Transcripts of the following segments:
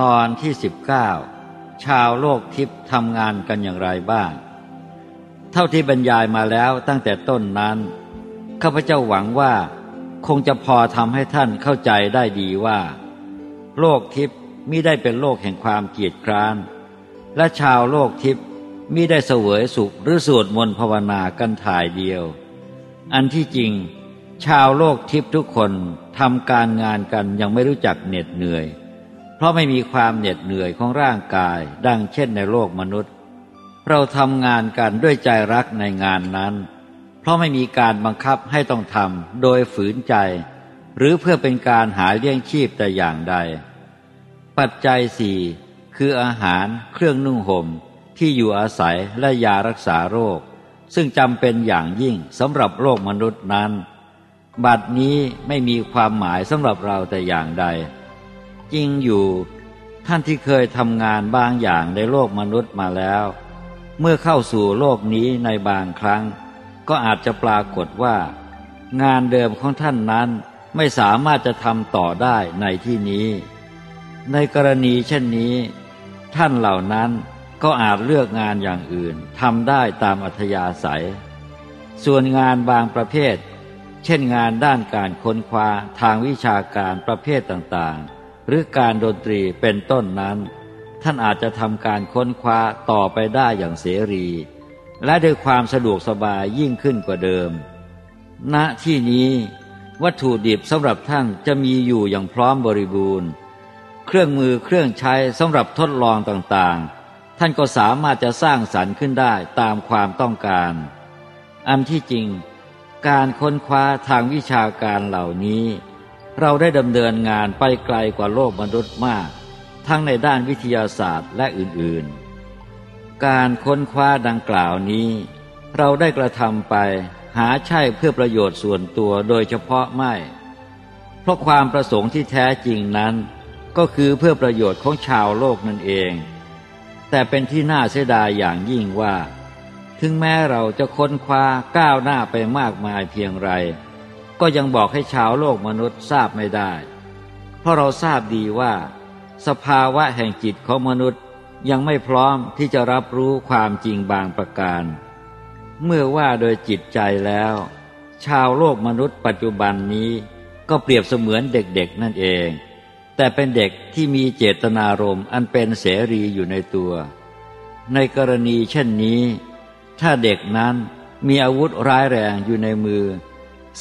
ตอนที่ 19 ชาวโลกทิพย์ทำงานกันอย่างไรบ้าง เท่าที่บรรยายมาแล้วตั้งแต่ต้นนั้น ข้าพเจ้าหวังว่า คงจะพอทำให้ท่านเข้าใจได้ดีว่า โลกทิพย์มิได้เป็นโลกแห่งความเกียจคร้าน และชาวโลกทิพย์มิได้เสวยสุขหรือสวดมนต์ภาวนากันถ่ายเดียว อันที่จริง ชาวโลกทิพย์ทุกคนทำการงานกันยังไม่รู้จักเหน็ดเหนื่อย เพราะไม่มีความเหน็ดเหนื่อยของร่างกาย ดังเช่นในโลกมนุษย์ เราทำงานกันด้วยใจรักในงานนั้น เพราะไม่มีการบังคับให้ต้องทำโดยฝืนใจ หรือเพื่อเป็นการหาเลี้ยงชีพแต่อย่างใด ปัจจัยสี่คืออาหารเครื่องนุ่งห่มที่อยู่อาศัยและยารักษาโรค ซึ่งจำเป็นอย่างยิ่งสำหรับโลกมนุษย์นั้น บัดนี้ไม่มีความหมายสำหรับเราแต่อย่างใด จริงอยู่ ท่านที่เคยทำงานบางอย่างในโลกมนุษย์มาแล้ว เมื่อเข้าสู่โลกนี้ในบางครั้ง ก็อาจจะปรากฏว่า งานเดิมของท่านนั้นไม่สามารถจะทำต่อได้ในที่นี้ ในกรณีเช่นนี้ ท่านเหล่านั้นก็อาจเลือกงานอย่างอื่นทำได้ตามอัธยาศัย ส่วนงานบางประเภท เช่นงานด้านการค้นคว้าทางวิชาการประเภทต่างๆ หรือการดนตรีเป็นต้นนั้น ท่านอาจจะทำการค้นคว้าต่อไปได้อย่างเสรี และด้วยความสะดวกสบายยิ่งขึ้นกว่าเดิม ณที่นี้วัตถุดิบสำหรับท่านจะมีอยู่อย่างพร้อมบริบูรณ์ เครื่องมือเครื่องใช้สำหรับทดลองต่างๆ ท่านก็สามารถจะสร้างสรรค์ขึ้นได้ตามความต้องการ อันที่จริง การค้นคว้าทางวิชาการเหล่านี้ เราได้ดำเนินงานไปไกลกว่าโลกมนุษย์มาก ทั้งในด้านวิทยาศาสตร์และอื่นๆ การค้นคว้าดังกล่าวนี้ เราได้กระทำไปหาใช่เพื่อประโยชน์ส่วนตัวโดยเฉพาะไม่ เพราะความประสงค์ที่แท้จริงนั้น ก็คือเพื่อประโยชน์ของชาวโลกนั่นเอง แต่เป็นที่น่าเสียดายอย่างยิ่งว่า ถึงแม้เราจะค้นคว้าก้าวหน้าไปมากมายเพียงไร ก็ยังบอกให้ชาวโลกมนุษย์ทราบไม่ได้ เพราะเราทราบดีว่า สภาวะแห่งจิตของมนุษย์ยังไม่พร้อมที่จะรับรู้ความจริงบางประการ เมื่อว่าโดยจิตใจแล้ว ชาวโลกมนุษย์ปัจจุบันนี้ก็เปรียบเสมือนเด็กๆนั่นเอง แต่เป็นเด็กที่มีเจตนารมณ์อันเป็นเสรีอยู่ในตัว ในกรณีเช่นนี้ ถ้าเด็กนั้นมีอาวุธร้ายแรงอยู่ในมือ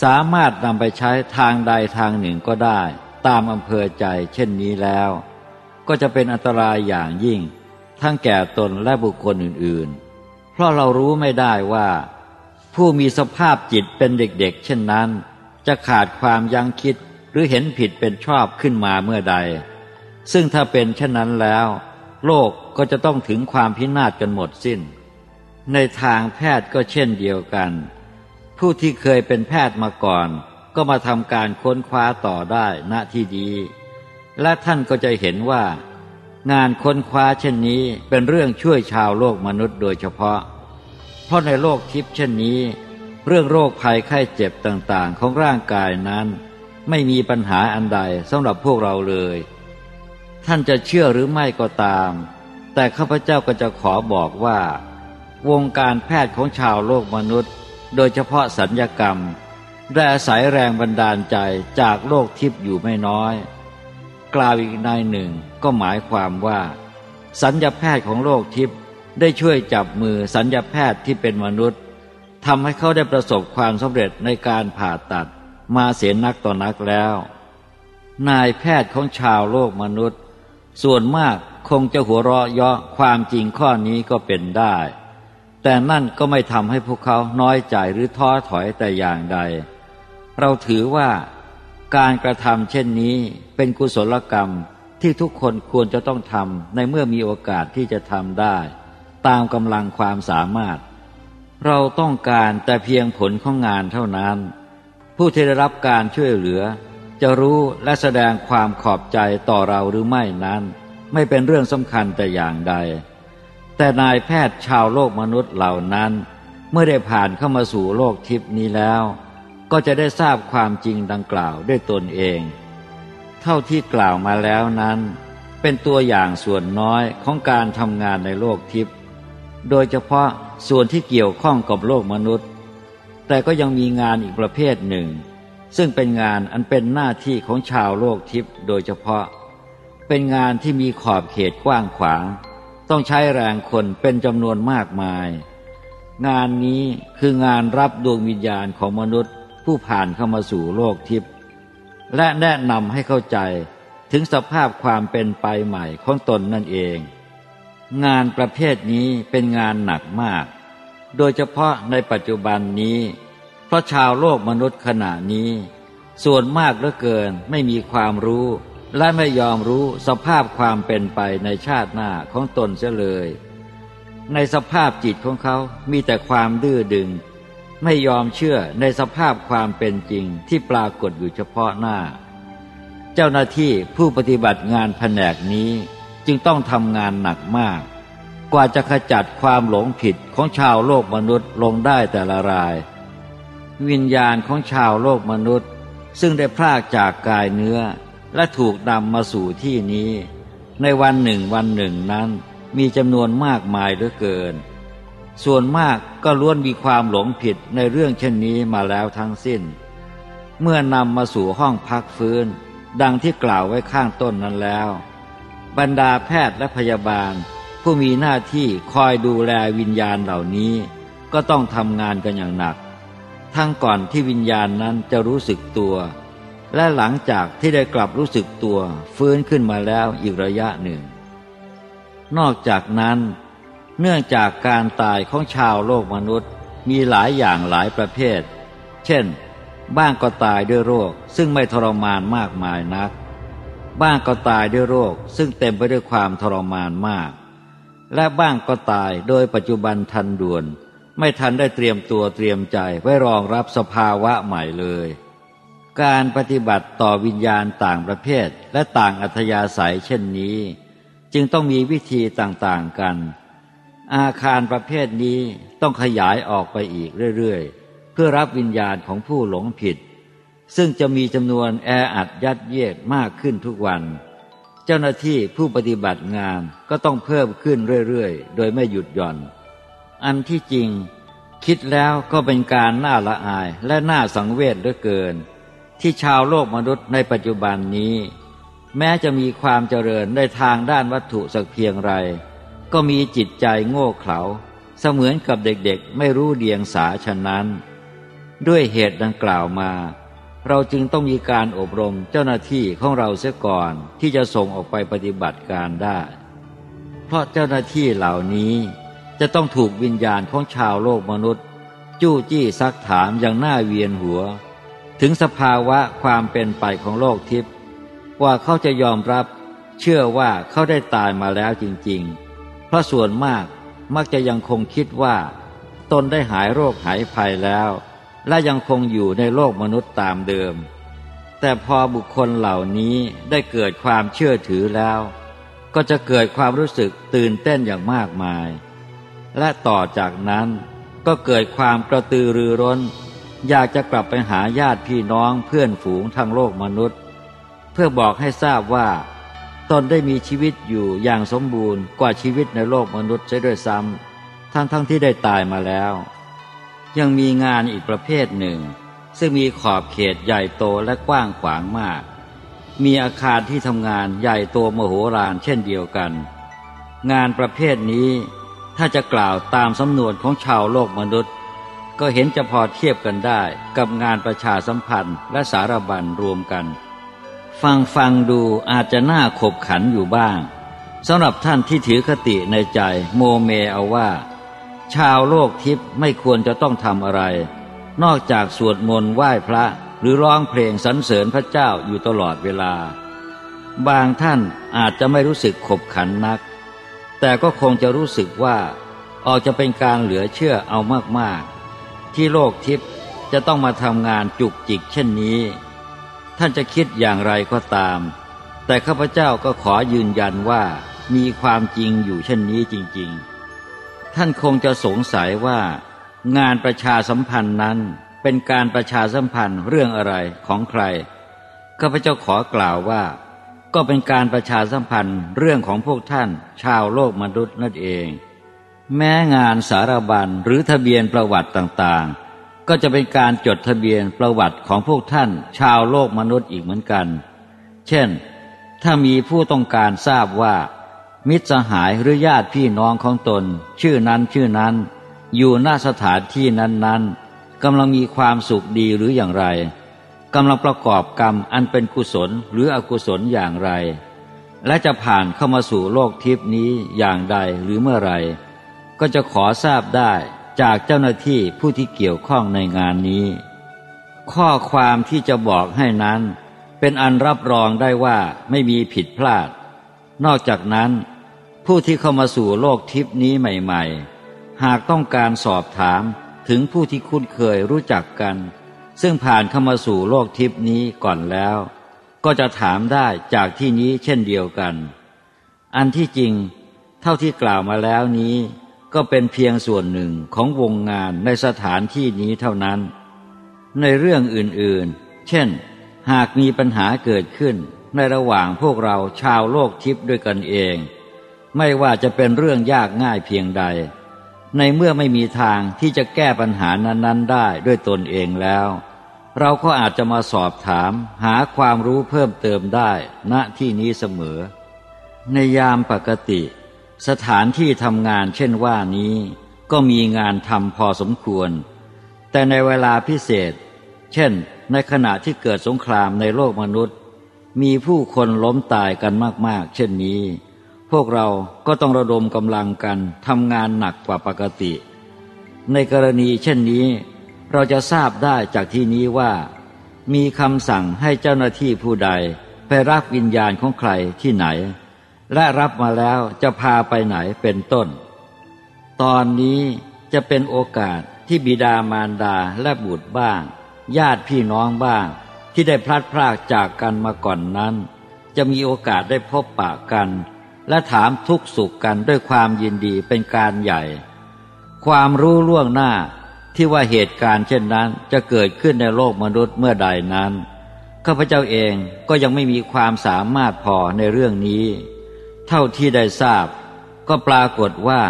สามารถนำไปใช้ทางใดทางหนึ่งก็ได้ ตามอำเภอใจเช่นนี้แล้ว ก็จะเป็นอันตรายอย่างยิ่ง ทั้งแก่ตนและบุคคลอื่นๆ เพราะเรารู้ไม่ได้ว่า ผู้มีสภาพจิตเป็นเด็กๆ เช่นนั้น จะขาดความยั้งคิดหรือเห็นผิดเป็นชอบขึ้นมาเมื่อใด ซึ่งถ้าเป็นเช่นนั้นแล้ว โลกก็จะต้องถึงความพินาศกันหมดสิ้น ในทางแพทย์ก็เช่นเดียวกัน ผู้ที่เคยเป็นแพทย์มาก่อน ก็มาทำการค้นคว้าต่อได้ณที่ดีและท่านก็จะเห็นว่า งานค้นคว้าเช่นนี้เป็นเรื่องช่วยชาวโลกมนุษย์โดยเฉพาะ เพราะในโลกทิพย์เช่นนี้ เรื่องโรคภัยไข้เจ็บต่างๆ ของร่างกายนั้น ไม่มีปัญหาอันใดสำหรับพวกเราเลย ท่านจะเชื่อหรือไม่ก็ตาม แต่ข้าพเจ้าก็จะขอบอกว่า วงการแพทย์ของชาวโลกมนุษย์ โดยเฉพาะสัญญกรรม ได้อาศัยแรงบันดาลใจจากโลกทิพย์อยู่ไม่น้อย กล่าวอีกนายหนึ่งก็หมายความว่า สัญญาแพทย์ของโลกทิพย์ได้ช่วยจับมือสัญญาแพทย์ที่เป็นมนุษย์ทำให้เขาได้ประสบความสำเร็จในการผ่าตัดมาเสียนักต่อนักแล้ว นายแพทย์ของชาวโลกมนุษย์ ส่วนมากคงจะหัวเราะเยาะความจริงข้อนี้ก็เป็นได้ แต่นั่นก็ไม่ทำให้พวกเขาน้อยใจหรือท้อถอยแต่อย่างใด เราถือว่าการกระทำเช่นนี้เป็นกุศลกรรมที่ทุกคนควรจะต้องทำในเมื่อมีโอกาสที่จะทำได้ ตามกำลังความสามารถ เราต้องการแต่เพียงผลของงานเท่านั้น ผู้ที่ได้รับการช่วยเหลือ จะรู้และแสดงความขอบใจต่อเราหรือไม่นั้น ไม่เป็นเรื่องสำคัญแต่อย่างใด แต่นายแพทย์ชาวโลกมนุษย์เหล่านั้น เมื่อได้ผ่านเข้ามาสู่โลกทิพย์นี้แล้ว ก็จะได้ทราบความจริงดังกล่าวด้วยตนเอง เท่าที่กล่าวมาแล้วนั้น เป็นตัวอย่างส่วนน้อยของการทำงานในโลกทิพย์โดยเฉพาะส่วนที่เกี่ยวข้องกับโลกมนุษย์ แต่ก็ยังมีงานอีกประเภทหนึ่ง ซึ่งเป็นงานอันเป็นหน้าที่ของชาวโลกทิพย์โดยเฉพาะ เป็นงานที่มีขอบเขตกว้างขวาง ต้องใช้แรงคนเป็นจำนวนมากมาย งานนี้คืองานรับดวงวิญญาณของมนุษย์ผู้ผ่านเข้ามาสู่โลกทิพย์และแนะนำให้เข้าใจถึงสภาพความเป็นไปใหม่ของตนนั่นเอง งานประเภทนี้เป็นงานหนักมาก โดยเฉพาะในปัจจุบันนี้ เพราะชาวโลกมนุษย์ขณะนี้ ส่วนมากเหลือเกินไม่มีความรู้ และไม่ยอมรู้สภาพความเป็นไปในชาติหน้าของตนเสียเลย ในสภาพจิตของเขา มีแต่ความดื้อดึง ไม่ยอมเชื่อในสภาพความเป็นจริงที่ปรากฏอยู่เฉพาะหน้า เจ้าหน้าที่ผู้ปฏิบัติงานแผนกนี้จึงต้องทำงานหนักมาก กว่าจะขจัดความหลงผิดของชาวโลกมนุษย์ลงได้แต่ละราย วิญญาณของชาวโลกมนุษย์ ซึ่งได้พลากจากกายเนื้อ และถูกนำมาสู่ที่นี้ ในวันหนึ่งวันหนึ่งนั้นมีจำนวนมากมายเหลือเกิน ส่วนมากก็ล้วนมีความหลงผิดในเรื่องเช่นนี้มาแล้วทั้งสิ้น เมื่อนำมาสู่ห้องพักฟื้น ดังที่กล่าวไว้ข้างต้นนั้นแล้ว บรรดาแพทย์และพยาบาล ผู้มีหน้าที่คอยดูแลวิญญาณเหล่านี้ ก็ต้องทำงานกันอย่างหนัก ทั้งก่อนที่วิญญาณนั้นจะรู้สึกตัว และหลังจากที่ได้กลับรู้สึกตัวฟื้นขึ้นมาแล้วอีกระยะหนึ่ง นอกจากนั้น เนื่องจากการตายของชาวโลกมนุษย์มีหลายอย่างหลายประเภท เช่น บ้างก็ตายด้วยโรคซึ่งไม่ทรมานมากมายนัก บ้างก็ตายด้วยโรคซึ่งเต็มไปด้วยความทรมานมาก และบ้างก็ตายโดยปัจจุบันทันด่วน ไม่ทันได้เตรียมตัวเตรียมใจไว้รองรับสภาวะใหม่เลย การปฏิบัติต่อวิญญาณต่างประเภทและต่างอัธยาศัยเช่นนี้ จึงต้องมีวิธีต่างๆกัน อาคารประเภทนี้ต้องขยายออกไปอีกเรื่อยๆพื่อรับวิญญาณของผู้หลงผิด ซึ่งจะมีจำนวนแออัดยัดเยียดมากขึ้นทุกวัน เจ้าหน้าที่ผู้ปฏิบัติงานก็ต้องเพิ่มขึ้นเรื่อยๆ โดยไม่หยุดหย่อน อันที่จริง คิดแล้วก็เป็นการน่าละอายและน่าสังเวชเหลือเกิน ที่ชาวโลกมนุษย์ในปัจจุบันนี้ แม้จะมีความเจริญในทางด้านวัตถุสักเพียงไร ก็มีจิตใจโง่เขลาเสมือนกับเด็กๆ ไม่รู้เดียงสาฉะนั้น ด้วยเหตุดังกล่าวมา เราจึงต้องมีการอบรมเจ้าหน้าที่ของเราเสียก่อนที่จะส่งออกไปปฏิบัติการได้ เพราะเจ้าหน้าที่เหล่านี้จะต้องถูกวิญญาณของชาวโลกมนุษย์ จู้จี้ซักถามอย่างน่าเวียนหัว ถึงสภาวะความเป็นไปของโลกทิพย์ว่าเขาจะยอมรับเชื่อว่าเขาได้ตายมาแล้วจริงๆ เพราะส่วนมากมักจะยังคงคิดว่า ตนได้หายโรคหายภัยแล้ว และยังคงอยู่ในโลกมนุษย์ตามเดิม แต่พอบุคคลเหล่านี้ได้เกิดความเชื่อถือแล้ว ก็จะเกิดความรู้สึกตื่นเต้นอย่างมากมาย และต่อจากนั้นก็เกิดความกระตือรือร้น อยากจะกลับไปหาญาติพี่น้องเพื่อนฝูงทางโลกมนุษย์ เพื่อบอกให้ทราบว่า ตนได้มีชีวิตอยู่อย่างสมบูรณ์กว่าชีวิตในโลกมนุษย์ใช่ด้วยซ้ำทั้งทั้งที่ได้ตายมาแล้ว ยังมีงานอีกประเภทหนึ่ง ซึ่งมีขอบเขตใหญ่โตและกว้างขวางมาก มีอาคารที่ทำงานใหญ่โตมโหฬารเช่นเดียวกัน งานประเภทนี้ถ้าจะกล่าวตามสำนวนของชาวโลกมนุษย์ ก็เห็นจะพอเทียบกันได้กับงานประชาสัมพันธ์และสารบัญรวมกัน ฟังฟังดูอาจจะน่าขบขันอยู่บ้างสำหรับท่านที่ถือคติในใจโมเมเอาว่า ชาวโลกทิพย์ไม่ควรจะต้องทำอะไร นอกจากสวดมนต์ไหว้พระหรือร้องเพลงสรรเสริญพระเจ้าอยู่ตลอดเวลา บางท่านอาจจะไม่รู้สึกขบขันนัก แต่ก็คงจะรู้สึกว่าออกจะเป็นการเหลือเชื่อเอามากๆ ที่โลกทิพย์จะต้องมาทำงานจุกจิกเช่นนี้ ท่านจะคิดอย่างไรก็ตาม แต่ข้าพเจ้าก็ขอยืนยันว่ามีความจริงอยู่เช่นนี้จริง ๆ ท่านคงจะสงสัยว่า งานประชาสัมพันธ์นั้นเป็นการประชาสัมพันธ์เรื่องอะไรของใครข้าพเจ้าขอกล่าวว่า ก็เป็นการประชาสัมพันธ์เรื่องของพวกท่านชาวโลกมนุษย์นั่นเอง แม้งานสารบัญหรือทะเบียนประวัติต่างๆ ก็จะเป็นการจดทะเบียนประวัติของพวกท่านชาวโลกมนุษย์อีกเหมือนกัน เช่น ถ้ามีผู้ต้องการทราบว่า มิตรสหายหรือญาติพี่น้องของตน ชื่อนั้นชื่อนั้น อยู่หน้าสถานที่นั้นๆกำลังมีความสุขดีหรืออย่างไรกำลังประกอบกรรมอันเป็นกุศลหรืออกุศลอย่างไร และจะผ่านเข้ามาสู่โลกทิพนี้อย่างใดหรือเมื่อไร ก็จะขอทราบได้จากเจ้าหน้าที่ผู้ที่เกี่ยวข้องในงานนี้ ข้อความที่จะบอกให้นั้น เป็นอันรับรองได้ว่าไม่มีผิดพลาด นอกจากนั้น ผู้ที่เข้ามาสู่โลกทิพนี้ใหม่ ๆ หากต้องการสอบถามถึงผู้ที่คุ้นเคยรู้จักกัน ซึ่งผ่านเข้ามาสู่โลกทิพนี้ก่อนแล้ว ก็จะถามได้จากที่นี้เช่นเดียวกัน อันที่จริง เท่าที่กล่าวมาแล้วนี้ ก็เป็นเพียงส่วนหนึ่งของวงงานในสถานที่นี้เท่านั้น ในเรื่องอื่นๆ เช่น หากมีปัญหาเกิดขึ้นในระหว่างพวกเราชาวโลกทิพย์ด้วยกันเอง ไม่ว่าจะเป็นเรื่องยากง่ายเพียงใด ในเมื่อไม่มีทางที่จะแก้ปัญหานั้นๆ ได้ด้วยตนเองแล้ว เราก็อาจจะมาสอบถามหาความรู้เพิ่มเติมได้ณที่นี้เสมอ ในยามปกติ สถานที่ทำงานเช่นว่านี้ ก็มีงานทำพอสมควร แต่ในเวลาพิเศษ เช่น ในขณะที่เกิดสงครามในโลกมนุษย์ มีผู้คนล้มตายกันมาก ๆ เช่นนี้ พวกเราก็ต้องระดมกำลังกันทำงานหนักกว่าปกติ ในกรณีเช่นนี้ เราจะทราบได้จากที่นี้ว่า มีคำสั่งให้เจ้าหน้าที่ผู้ใดไปรับวิญญาณของใครที่ไหน และรับมาแล้วจะพาไปไหนเป็นต้น ตอนนี้จะเป็นโอกาสที่บิดามารดาและบุตรบ้าง ญาติพี่น้องบ้าง ที่ได้พลัดพรากจากกันมาก่อนนั้น จะมีโอกาสได้พบปะกัน และถามทุกสุขกันด้วยความยินดีเป็นการใหญ่ ความรู้ล่วงหน้าที่ว่าเหตุการณ์เช่นนั้นจะเกิดขึ้นในโลกมนุษย์เมื่อใดนั้นข้าพเจ้าเองก็ยังไม่มีความสามารถพอในเรื่องนี้ เท่าที่ได้ทราบ ก็ปรากฏว่า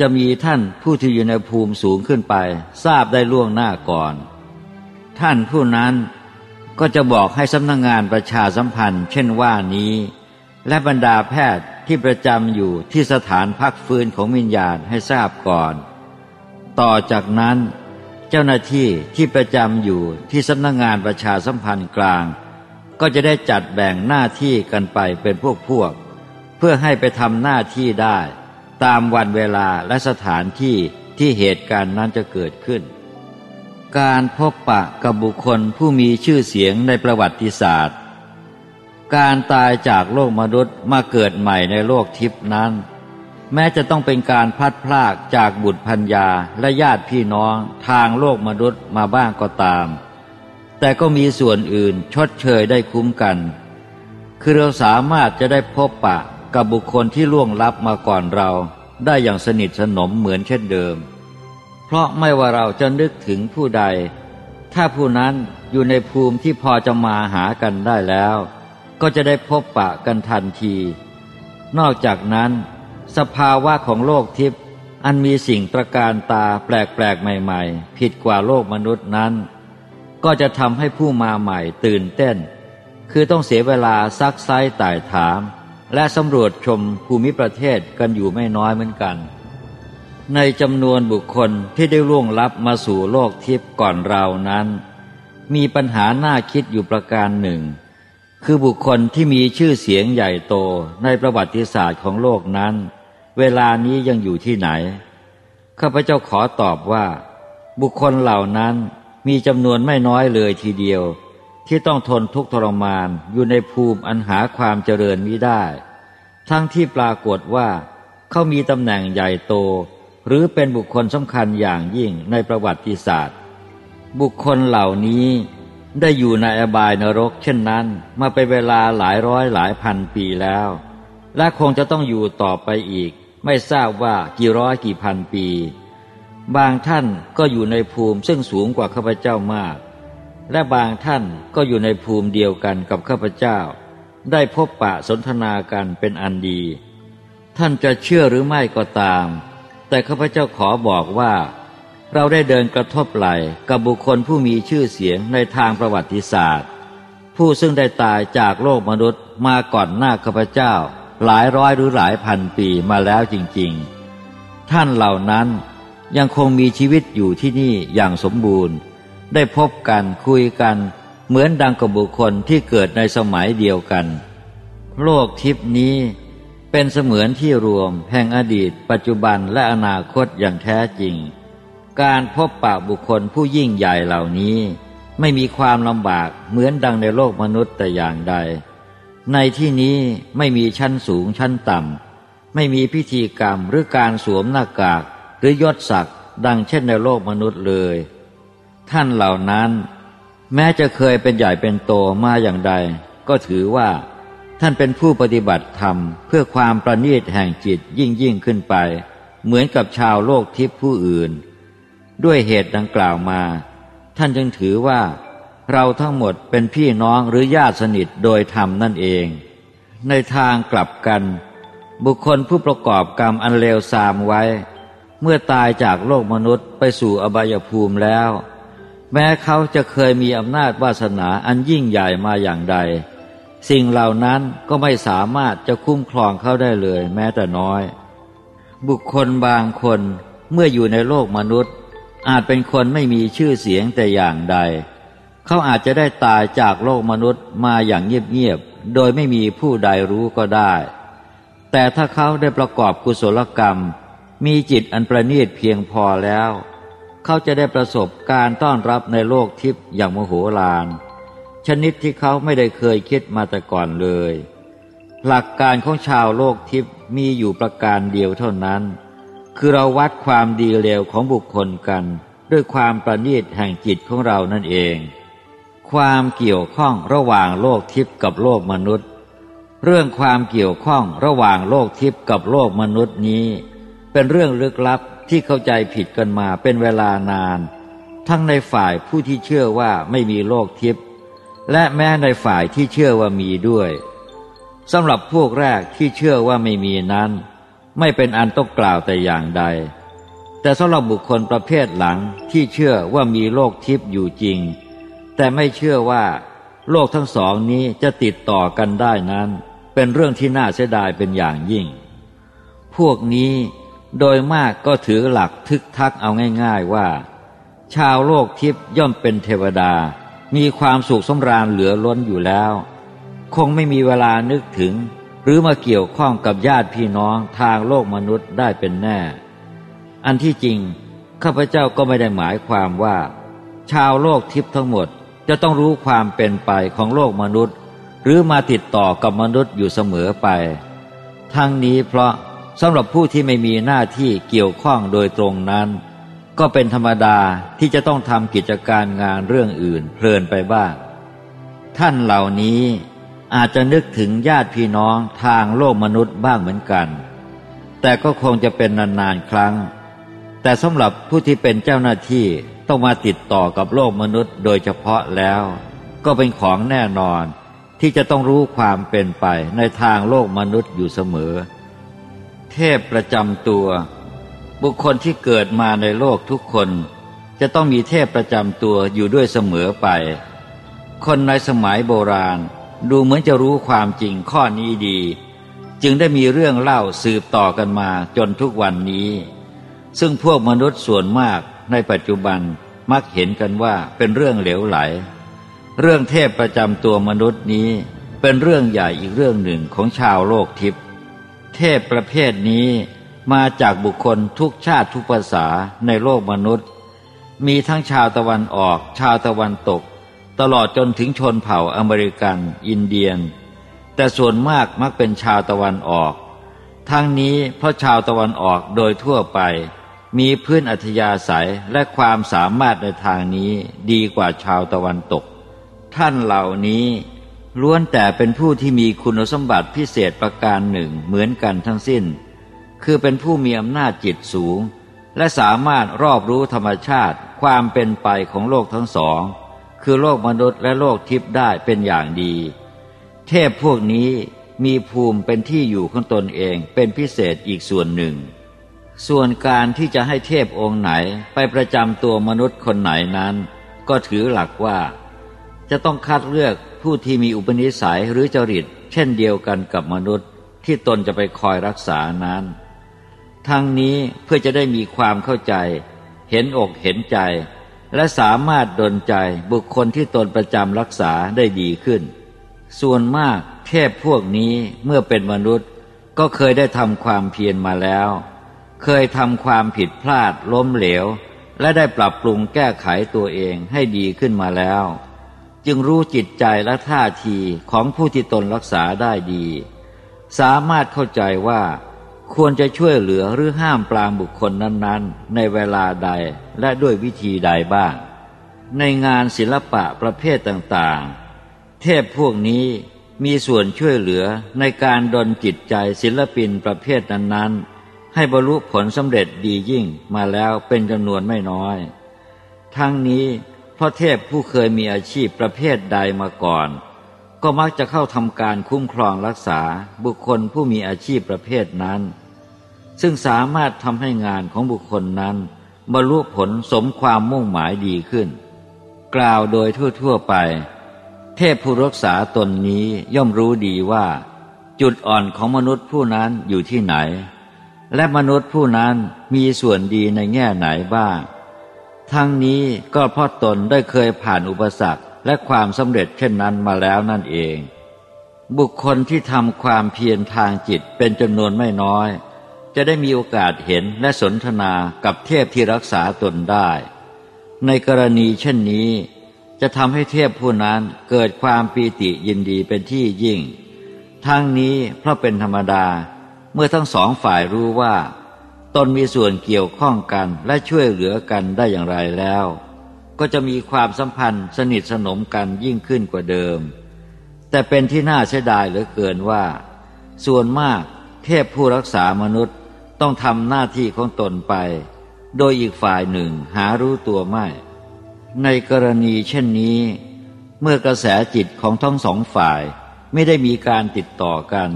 จะมีท่านผู้ที่อยู่ในภูมิสูงขึ้นไป ทราบได้ล่วงหน้าก่อน ท่านผู้นั้นก็จะบอกให้สำนักงงานประชาสัมพันธ์ เช่นว่านี้ และบรรดาแพทย์ที่ประจำอยู่ที่สถานพักฟื้นของวิญญาณให้ทราบก่อน ต่อจากนั้น เจ้าหน้าที่ที่ประจำอยู่ที่สำนักงงานประชาสัมพันธ์กลาง ก็จะได้จัดแบ่งหน้าที่กันไปเป็นพวกพวก เพื่อให้ไปทำหน้าที่ได้ ตามวันเวลาและสถานที่ที่เหตุการณ์นั้นจะเกิดขึ้น การพบปะกับบุคคลผู้มีชื่อเสียงในประวัติศาสตร์ การตายจากโลกมนุษย์มาเกิดใหม่ในโลกทิพนั้น แม้จะต้องเป็นการพัดพลากจากบุตรพัญญาและญาติพี่น้องทางโลกมนุษย์มาบ้างก็ตาม แต่ก็มีส่วนอื่นชดเชยได้คุ้มกัน คือเราสามารถจะได้พบปะ กับบุคคลที่ล่วงลับมาก่อนเราได้อย่างสนิทสนมเหมือนเช่นเดิม เพราะไม่ว่าเราจะนึกถึงผู้ใด ถ้าผู้นั้นอยู่ในภูมิที่พอจะมาหากันได้แล้ว ก็จะได้พบปะกันทันที นอกจากนั้น สภาวะของโลกทิพย์อันมีสิ่งประการตาแปลกๆใหม่ ๆ ผิดกว่าโลกมนุษย์นั้น ก็จะทำให้ผู้มาใหม่ตื่นเต้น คือต้องเสียเวลาซักไซ้ไต่ถาม และสำรวจชมภูมิประเทศกันอยู่ไม่น้อยเหมือนกัน ในจำนวนบุคคลที่ได้ล่วงลับมาสู่โลกทิพย์ก่อนเรานั้น มีปัญหาน่าคิดอยู่ประการหนึ่ง คือบุคคลที่มีชื่อเสียงใหญ่โตในประวัติศาสตร์ของโลกนั้น เวลานี้ยังอยู่ที่ไหน ข้าพเจ้าขอตอบว่า บุคคลเหล่านั้นมีจำนวนไม่น้อยเลยทีเดียว ที่ต้องทนทุกข์ทรมานอยู่ในภูมิอันหาความเจริญมิได้ ทั้งที่ปรากฏว่า เขามีตำแหน่งใหญ่โต หรือเป็นบุคคลสำคัญอย่างยิ่งในประวัติศาสตร์ บุคคลเหล่านี้ได้อยู่ในอบายนรก เช่นนั้น มาเป็นเวลาหลายร้อยหลายพันปีแล้ว และคงจะต้องอยู่ต่อไปอีก ไม่ทราบว่ากี่ร้อยกี่พันปี บางท่านก็อยู่ในภูมิซึ่งสูงกว่าข้าพเจ้ามาก และบางท่านก็อยู่ในภูมิเดียวกันกับข้าพเจ้า ได้พบปะสนทนากันเป็นอันดี ท่านจะเชื่อหรือไม่ก็ตาม แต่ข้าพเจ้าขอบอกว่า เราได้เดินกระทบไหลกับบุคคลผู้มีชื่อเสียงในทางประวัติศาสตร์ ผู้ซึ่งได้ตายจากโลกมนุษย์มาก่อนหน้าข้าพเจ้า หลายร้อยหรือหลายพันปีมาแล้วจริง ๆ ท่านเหล่านั้นยังคงมีชีวิตอยู่ที่นี่อย่างสมบูรณ์ ได้พบกันคุยกัน เหมือนดังกับบุคคลที่เกิดในสมัยเดียวกัน โลกทิพนี้เป็นเสมือนที่รวมแห่งอดีต ปัจจุบันและอนาคตอย่างแท้จริง การพบปะบุคคลผู้ยิ่งใหญ่เหล่านี้ ไม่มีความลำบากเหมือนดังในโลกมนุษย์แต่อย่างใด ในที่นี้ไม่มีชั้นสูงชั้นต่ำ ไม่มีพิธีกรรมหรือการสวมหน้ากากหรือยศศักดิ์ดังเช่นในโลกมนุษย์เลย ท่านเหล่านั้น แม้จะเคยเป็นใหญ่เป็นโตมาอย่างใด ก็ถือว่า ท่านเป็นผู้ปฏิบัติธรรม เพื่อความประณีตแห่งจิตยิ่งยิ่งขึ้นไป เหมือนกับชาวโลกทิพย์ผู้อื่น ด้วยเหตุดังกล่าวมา ท่านจึงถือว่า เราทั้งหมดเป็นพี่น้องหรือญาติสนิทโดยธรรมนั่นเอง ในทางกลับกัน บุคคลผู้ประกอบกรรมอันเลวทรามไว้ เมื่อตายจากโลกมนุษย์ไปสู่อบายภูมิแล้ว แม้เขาจะเคยมีอำนาจวาสนาอันยิ่งใหญ่มาอย่างใด สิ่งเหล่านั้นก็ไม่สามารถจะคุ้มครองเขาได้เลยแม้แต่น้อย บุคคลบางคนเมื่ออยู่ในโลกมนุษย์ อาจเป็นคนไม่มีชื่อเสียงแต่อย่างใด เขาอาจจะได้ตายจากโลกมนุษย์มาอย่างเงียบๆโดยไม่มีผู้ใดรู้ก็ได้ แต่ถ้าเขาได้ประกอบกุศลกรรม มีจิตอันประณีตเพียงพอแล้ว เขาจะได้ประสบการต้อนรับในโลกทิพย์อย่างมโหลานชนิดที่เขาไม่ได้เคยคิดมาแต่ก่อนเลย หลักการของชาวโลกทิพย์มีอยู่ประการเดียวเท่านั้น คือเราวัดความดีเลวของบุคคลกัน ด้วยความประณีตแห่งจิตของเรานั่นเอง ความเกี่ยวข้องระหว่างโลกทิพย์กับโลกมนุษย์ เรื่องความเกี่ยวข้องระหว่างโลกทิพย์กับโลกมนุษย์นี้ เป็นเรื่องลึกลับ ที่เข้าใจผิดกันมาเป็นเวลานาน ทั้งในฝ่ายผู้ที่เชื่อว่าไม่มีโลกทิพย์และแม้ในฝ่ายที่เชื่อว่ามีด้วยสำหรับพวกแรกที่เชื่อว่าไม่มีนั้น ไม่เป็นอันต้องกล่าวแต่อย่างใด แต่สำหรับบุคคลประเภทหลังที่เชื่อว่ามีโลกทิพย์อยู่จริง แต่ไม่เชื่อว่า โลกทั้งสองนี้จะติดต่อกันได้นั้น เป็นเรื่องที่น่าเสียดายเป็นอย่างยิ่ง พวกนี้ โดยมากก็ถือหลักทึกทักเอาง่ายๆว่า ชาวโลกทิพย์ย่อมเป็นเทวดา มีความสุขสมราญเหลือล้นอยู่แล้ว คงไม่มีเวลานึกถึง หรือมาเกี่ยวข้องกับญาติพี่น้องทางโลกมนุษย์ได้เป็นแน่ อันที่จริง ข้าพเจ้าก็ไม่ได้หมายความว่า ชาวโลกทิพย์ทั้งหมดจะต้องรู้ความเป็นไปของโลกมนุษย์ หรือมาติดต่อกับมนุษย์อยู่เสมอไป ทั้งนี้เพราะ สำหรับผู้ที่ไม่มีหน้าที่เกี่ยวข้องโดยตรงนั้น ก็เป็นธรรมดาที่จะต้องทำกิจการงานเรื่องอื่น เพลินไปบ้าง ท่านเหล่านี้อาจจะนึกถึงญาติพี่น้องทางโลกมนุษย์บ้างเหมือนกัน แต่ก็คงจะเป็นนานๆครั้ง แต่สำหรับผู้ที่เป็นเจ้าหน้าที่ต้องมาติดต่อกับโลกมนุษย์โดยเฉพาะแล้ว ก็เป็นของแน่นอนที่จะต้องรู้ความเป็นไปในทางโลกมนุษย์อยู่เสมอ เทพประจำตัว บุคคลที่เกิดมาในโลกทุกคน จะต้องมีเทพประจำตัวอยู่ด้วยเสมอไป คนในสมัยโบราณดูเหมือนจะรู้ความจริงข้อนี้ดี จึงได้มีเรื่องเล่าสืบต่อกันมาจนทุกวันนี้ ซึ่งพวกมนุษย์ส่วนมากในปัจจุบันมักเห็นกันว่าเป็นเรื่องเหลวไหล เรื่องเทพประจำตัวมนุษย์นี้เป็นเรื่องใหญ่อีกเรื่องหนึ่งของชาวโลกทิพย์ เทพประเภทนี้มาจากบุคคลทุกชาติทุกภาษาในโลกมนุษย์ มีทั้งชาวตะวันออก ชาวตะวันตก ตลอดจนถึงชนเผ่าอเมริกัน อินเดียน แต่ส่วนมากมักเป็นชาวตะวันออก ทั้งนี้เพราะชาวตะวันออกโดยทั่วไป มีพื้นอัธยาศัยและความสามารถในทางนี้ดีกว่าชาวตะวันตก ท่านเหล่านี้ ล้วนแต่เป็นผู้ที่มีคุณสมบัติพิเศษประการหนึ่งเหมือนกันทั้งสิ้น คือเป็นผู้มีอำนาจจิตสูง และสามารถรอบรู้ธรรมชาติความเป็นไปของโลกทั้งสอง คือโลกมนุษย์และโลกทิพย์ได้เป็นอย่างดี เทพพวกนี้มีภูมิเป็นที่อยู่ของตนเองเป็นพิเศษอีกส่วนหนึ่ง ส่วนการที่จะให้เทพองค์ไหนไปประจำตัวมนุษย์คนไหนนั้น ก็ถือหลักว่า จะต้องคัดเลือก ผู้ที่มีอุปนิสัยหรือจริต เช่นเดียวกันกับมนุษย์ที่ตนจะไปคอยรักษานั้น ทั้งนี้เพื่อจะได้มีความเข้าใจ เห็นอกเห็นใจ และสามารถดลใจบุคคลที่ตนประจำรักษาได้ดีขึ้น ส่วนมากเทพพวกนี้เมื่อเป็นมนุษย์ก็เคยได้ทำความเพียรมาแล้ว เคยทำความผิดพลาดล้มเหลว และได้ปรับปรุงแก้ไขตัวเองให้ดีขึ้นมาแล้ว จึงรู้จิตใจและท่าทีของผู้ที่ตนรักษาได้ดี สามารถเข้าใจว่าควรจะช่วยเหลือหรือห้ามปรามบุคคลนั้นๆ ในเวลาใดและด้วยวิธีใดบ้าง ในงานศิลปะประเภทต่างๆ เทพพวกนี้มีส่วนช่วยเหลือในการดลจิตใจศิลปินประเภทนั้นๆ ให้บรรลุผลสำเร็จดียิ่งมาแล้วเป็นจำนวนไม่น้อย ทั้งนี้ ราะเทพผู้เคยมีอาชีพประเภทใดมาก่อน ก็มักจะเข้าทำการคุ้มครองรักษาบุคคลผู้มีอาชีพประเภทนั้น ซึ่งสามารถทำให้งานของบุคคลนั้นบรรลุผลสมความมุ่งหมายดีขึ้น กล่าวโดยทั่ว ๆไป เทพผู้รักษาตนนี้ย่อมรู้ดีว่า จุดอ่อนของมนุษย์ผู้นั้นอยู่ที่ไหน และมนุษย์ผู้นั้นมีส่วนดีในแง่ไหนบ้าง ทั้งนี้ก็เพราะตนได้เคยผ่านอุปสรรคและความสำเร็จเช่นนั้นมาแล้วนั่นเอง บุคคลที่ทำความเพียรทางจิตเป็นจำนวนไม่น้อย จะได้มีโอกาสเห็นและสนทนากับเทพที่รักษาตนได้ ในกรณีเช่นนี้ จะทำให้เทพผู้นั้นเกิดความปีติยินดีเป็นที่ยิ่ง ทั้งนี้เพราะเป็นธรรมดาเมื่อทั้งสองฝ่ายรู้ว่า ตนมีส่วนเกี่ยวข้องกันและช่วยเหลือกันได้อย่างไรแล้ว ก็จะมีความสัมพันธ์สนิทสนมกันยิ่งขึ้นกว่าเดิม แต่เป็นที่น่าเสียดายเหลือเกินว่า ส่วนมากเทพผู้รักษามนุษย์ต้องทำหน้าที่ของตนไป โดยอีกฝ่ายหนึ่งหารู้ตัวไม่ ในกรณีเช่นนี้ เมื่อกระแสจิตของทั้งสองฝ่ายไม่ได้มีการติดต่อกัน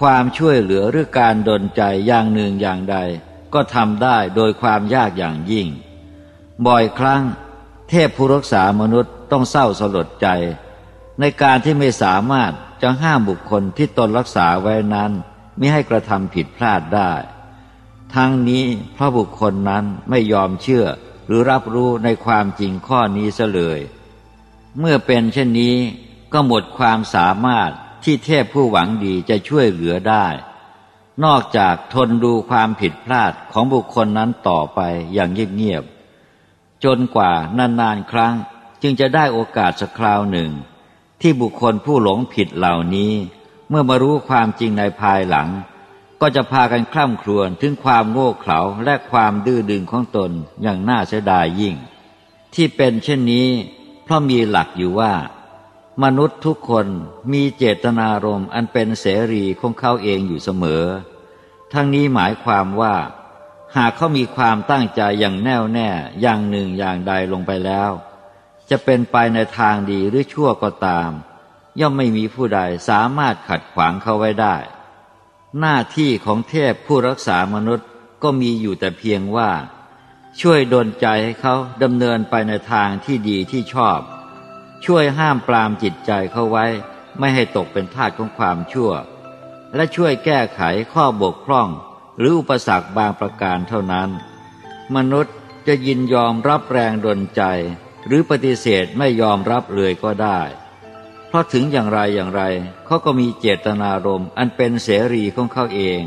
ความช่วยเหลือหรือการดลใจอย่างหนึ่งอย่างใด ก็ทำได้โดยความยากอย่างยิ่ง บ่อยครั้ง เทพผู้รักษามนุษย์ต้องเศร้าสลดใจ ในการที่ไม่สามารถจะห้ามบุคคลที่ตนรักษาไว้นั้นไม่ให้กระทำผิดพลาดได้ ทั้งนี้เพราะบุคคลนั้นไม่ยอมเชื่อหรือรับรู้ในความจริงข้อนี้ซะเลย เมื่อเป็นเช่นนี้ก็หมดความสามารถ ที่เทพผู้หวังดีจะช่วยเหลือได้ นอกจากทนดูความผิดพลาดของบุคคลนั้นต่อไปอย่างเงียบๆจนกว่านานๆครั้งจึงจะได้โอกาสสักคราวหนึ่ง ที่บุคคลผู้หลงผิดเหล่านี้ เมื่อมารู้ความจริงในภายหลัง ก็จะพากันคล่ำครวญถึงความโง่เขลาและความดื้อดึงของตนอย่างน่าเสียดายยิ่ง ที่เป็นเช่นนี้ เพราะมีหลักอยู่ว่า มนุษย์ทุกคนมีเจตนารมณ์อันเป็นเสรีของเขาเองอยู่เสมอ ทั้งนี้หมายความว่า หากเขามีความตั้งใจอย่างแน่วแน่อย่างหนึ่งอย่างใดลงไปแล้ว จะเป็นไปในทางดีหรือชั่วก็ตาม ย่อมไม่มีผู้ใดสามารถขัดขวางเขาไว้ได้ หน้าที่ของเทพผู้รักษามนุษย์ก็มีอยู่แต่เพียงว่า ช่วยดลใจให้เขาดำเนินไปในทางที่ดีที่ชอบ ช่วยห้ามปรามจิตใจเขาไว้ ไม่ให้ตกเป็นทาสของความชั่ว และช่วยแก้ไขข้อบกพร่อง หรืออุปสรรคบางประการเท่านั้น มนุษย์จะยินยอมรับแรงดลใจ หรือปฏิเสธไม่ยอมรับเลยก็ได้ เพราะถึงอย่างไรอย่างไรเขาก็มีเจตนารมณ์อันเป็นเสรีของเขาเอง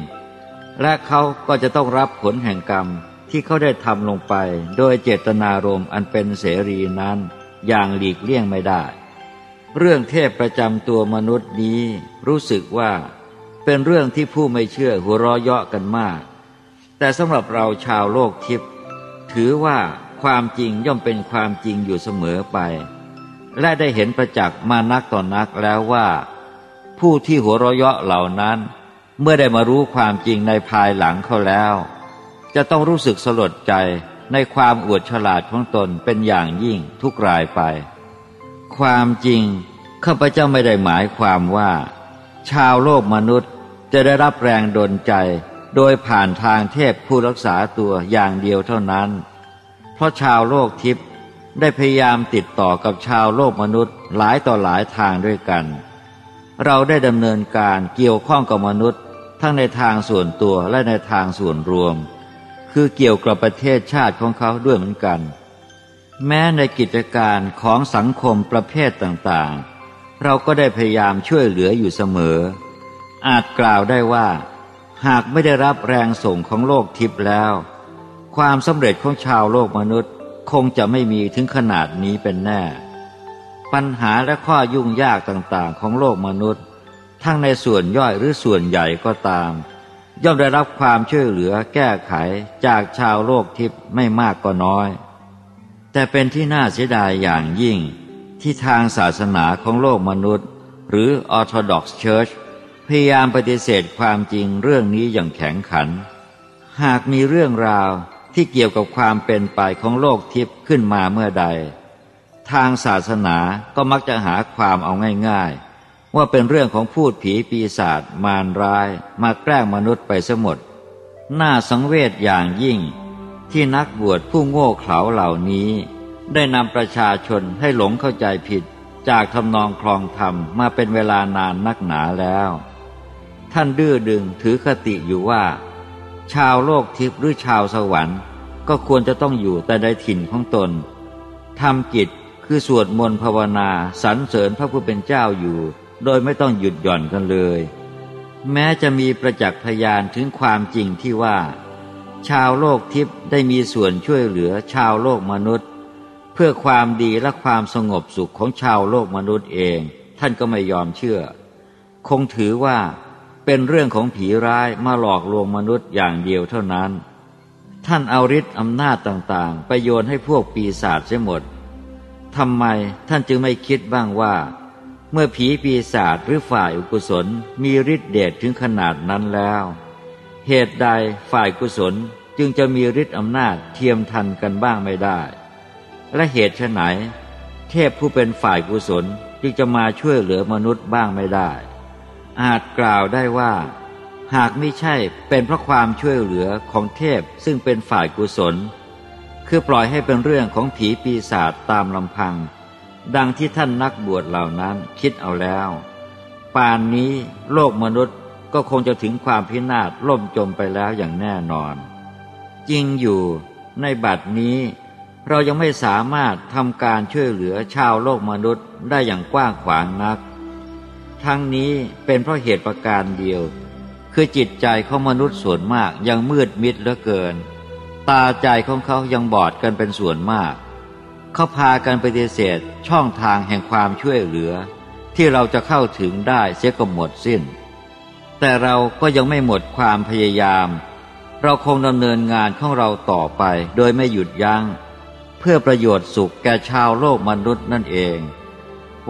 และเขาก็จะต้องรับผลแห่งกรรมที่เขาได้ทำลงไป โดยเจตนารมณ์อันเป็นเสรีนั้น อย่างหลีกเลี่ยงไม่ได้ เรื่องเทพประจำตัวมนุษย์นี้รู้สึกว่าเป็นเรื่องที่ผู้ไม่เชื่อหัวเราะเยาะกันมาก แต่สำหรับเราชาวโลกทิพย์ถือว่าความจริงย่อมเป็นความจริงอยู่เสมอไป และได้เห็นประจักษ์มานักต่อนนักแล้วว่า ผู้ที่หัวเราะเยาะเหล่านั้น เมื่อได้มารู้ความจริงในภายหลังเขาแล้ว จะต้องรู้สึกสลดใจ ในความอวดฉลาดของตนเป็นอย่างยิ่งทุกรายไป ความจริงข้าพเจ้าไม่ได้หมายความว่า ชาวโลกมนุษย์จะได้รับแรงดลใจโดยผ่านทางเทพผู้รักษาตัวอย่างเดียวเท่านั้น เพราะชาวโลกทิพย์ได้พยายามติดต่อกับชาวโลกมนุษย์หลายต่อหลายทางด้วยกัน เราได้ดำเนินการเกี่ยวข้องกับมนุษย์ ทั้งในทางส่วนตัวและในทางส่วนรวม คือเกี่ยวกับประเทศชาติของเขาด้วยเหมือนกัน แม้ในกิจการของสังคมประเภทต่างๆ เราก็ได้พยายามช่วยเหลืออยู่เสมอ อาจกล่าวได้ว่า หากไม่ได้รับแรงส่งของโลกทิพย์แล้ว ความสำเร็จของชาวโลกมนุษย์คงจะไม่มีถึงขนาดนี้เป็นแน่ ปัญหาและข้อยุ่งยากต่างๆ ของโลกมนุษย์ ทั้งในส่วนย่อยหรือส่วนใหญ่ก็ตาม ย่อมได้รับความช่วยเหลือแก้ไขจากชาวโลกทิพย์ไม่มากก็น้อย แต่เป็นที่น่าเสียดายอย่างยิ่งที่ทางศาสนาของโลกมนุษย์ หรือ Orthodox Church พยายามปฏิเสธความจริงเรื่องนี้อย่างแข็งขัน หากมีเรื่องราวที่เกี่ยวกับความเป็นไปของโลกทิพย์ขึ้นมาเมื่อใด ทางศาสนาก็มักจะหาความเอาง่ายๆ ว่าเป็นเรื่องของพูดผีปีศาจมารร้ายมาแกล้งมนุษย์ไปซะหมดน่าสังเวชอย่างยิ่ง ที่นักบวชผู้โง่เขลาเหล่านี้ ได้นำประชาชนให้หลงเข้าใจผิดจากทำนองคลองธรรมมาเป็นเวลานานนักหนาแล้ว ท่านดื้อดึงถือคติอยู่ว่า ชาวโลกทิพย์หรือชาวสวรรค์ ก็ควรจะต้องอยู่แต่ในถิ่นของตนทำกิจคือสวดมนต์ภาวนาสรรเสริญพระผู้เป็นเจ้าอยู่ โดยไม่ต้องหยุดหย่อนกันเลย แม้จะมีประจักษ์พยานถึงความจริงที่ว่า ชาวโลกทิพย์ได้มีส่วนช่วยเหลือชาวโลกมนุษย์ เพื่อความดีและความสงบสุขของชาวโลกมนุษย์เอง ท่านก็ไม่ยอมเชื่อ คงถือว่าเป็นเรื่องของผีร้ายมาหลอกลวงมนุษย์อย่างเดียวเท่านั้น ท่านเอาฤทธิ์อำนาจต่างๆ ไปโยนให้พวกปีศาจเสียหมดทำไมท่านจึงไม่คิดบ้างว่า เมื่อผีปีศาจหรือฝ่ายอุกุศลมีฤทธิ์เดชถึงขนาดนั้นแล้ว เหตุใดฝ่ายกุศลจึงจะมีฤทธิ์อำนาจเทียมทันกันบ้างไม่ได้ และเหตุไหน เทพผู้เป็นฝ่ายกุศลจึงจะมาช่วยเหลือมนุษย์บ้างไม่ได้ อาจกล่าวได้ว่า หากไม่ใช่เป็นเพราะความช่วยเหลือของเทพซึ่งเป็นฝ่ายกุศล คือปล่อยให้เป็นเรื่องของผีปีศาจตามลำพัง ดังที่ท่านนักบวชเหล่านั้นคิดเอาแล้ว ป่านนี้โลกมนุษย์ก็คงจะถึงความพินาศล่มจมไปแล้วอย่างแน่นอน จริงอยู่ในบัดนี้ เรายังไม่สามารถทำการช่วยเหลือชาวโลกมนุษย์ได้อย่างกว้างขวางนัก ทั้งนี้เป็นเพราะเหตุประการเดียว คือจิตใจของมนุษย์ส่วนมากยังมืดมิดเหลือเกิน ตาใจของเขายังบอดกันเป็นส่วนมาก เขาพากันปฏิเสธช่องทางแห่งความช่วยเหลือ ที่เราจะเข้าถึงได้เสียก็หมดสิ้น แต่เราก็ยังไม่หมดความพยายาม เราคงดำเนินงานของเราต่อไปโดยไม่หยุดยัง้ง เพื่อประโยชน์สุขแก่ชาวโลกมนุษย์นั่นเอง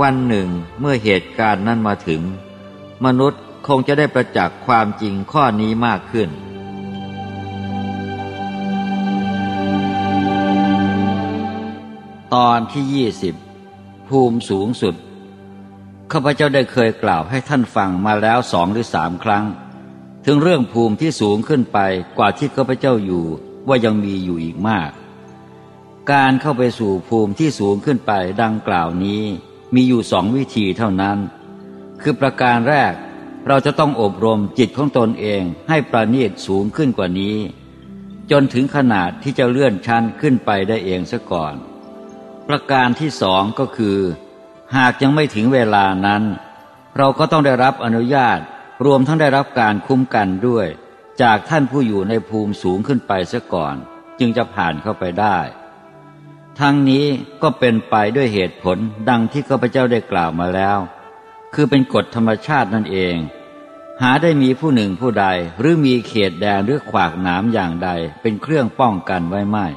วันหนึ่งเมื่อเหตุการณ์นั้นมาถึง มนุษย์คงจะได้ประจักษ์ความจริงข้อนี้มากขึ้น ตอนที่ยี่สิบภูมิสูงสุด ข้าพเจ้าได้เคยกล่าวให้ท่านฟังมาแล้วสองหรือสามครั้ง ถึงเรื่องภูมิที่สูงขึ้นไปกว่าที่ข้าพเจ้าอยู่ว่ายังมีอยู่อีกมาก การเข้าไปสู่ภูมิที่สูงขึ้นไปดังกล่าวนี้มีอยู่สองวิธีเท่านั้น คือประการแรกเราจะต้องอบรมจิตของตนเองให้ประณีตสูงขึ้นกว่านี้ จนถึงขนาดที่จะเลื่อนชั้นขึ้นไปได้เองซะก่อน ประการที่สองก็คือ หากยังไม่ถึงเวลานั้น เราก็ต้องได้รับอนุญาตรวมทั้งได้รับการคุ้มกันด้วย จากท่านผู้อยู่ในภูมิสูงขึ้นไปซะก่อน จึงจะผ่านเข้าไปได้ ทั้งนี้ก็เป็นไปด้วยเหตุผลดังที่ข้าพเจ้าได้กล่าวมาแล้ว คือเป็นกฎธรรมชาตินั่นเอง หาได้มีผู้หนึ่งผู้ใดหรือมีเขตแดนหรือขวากหนามอย่างใดเป็นเครื่องป้องกันไว้ไม่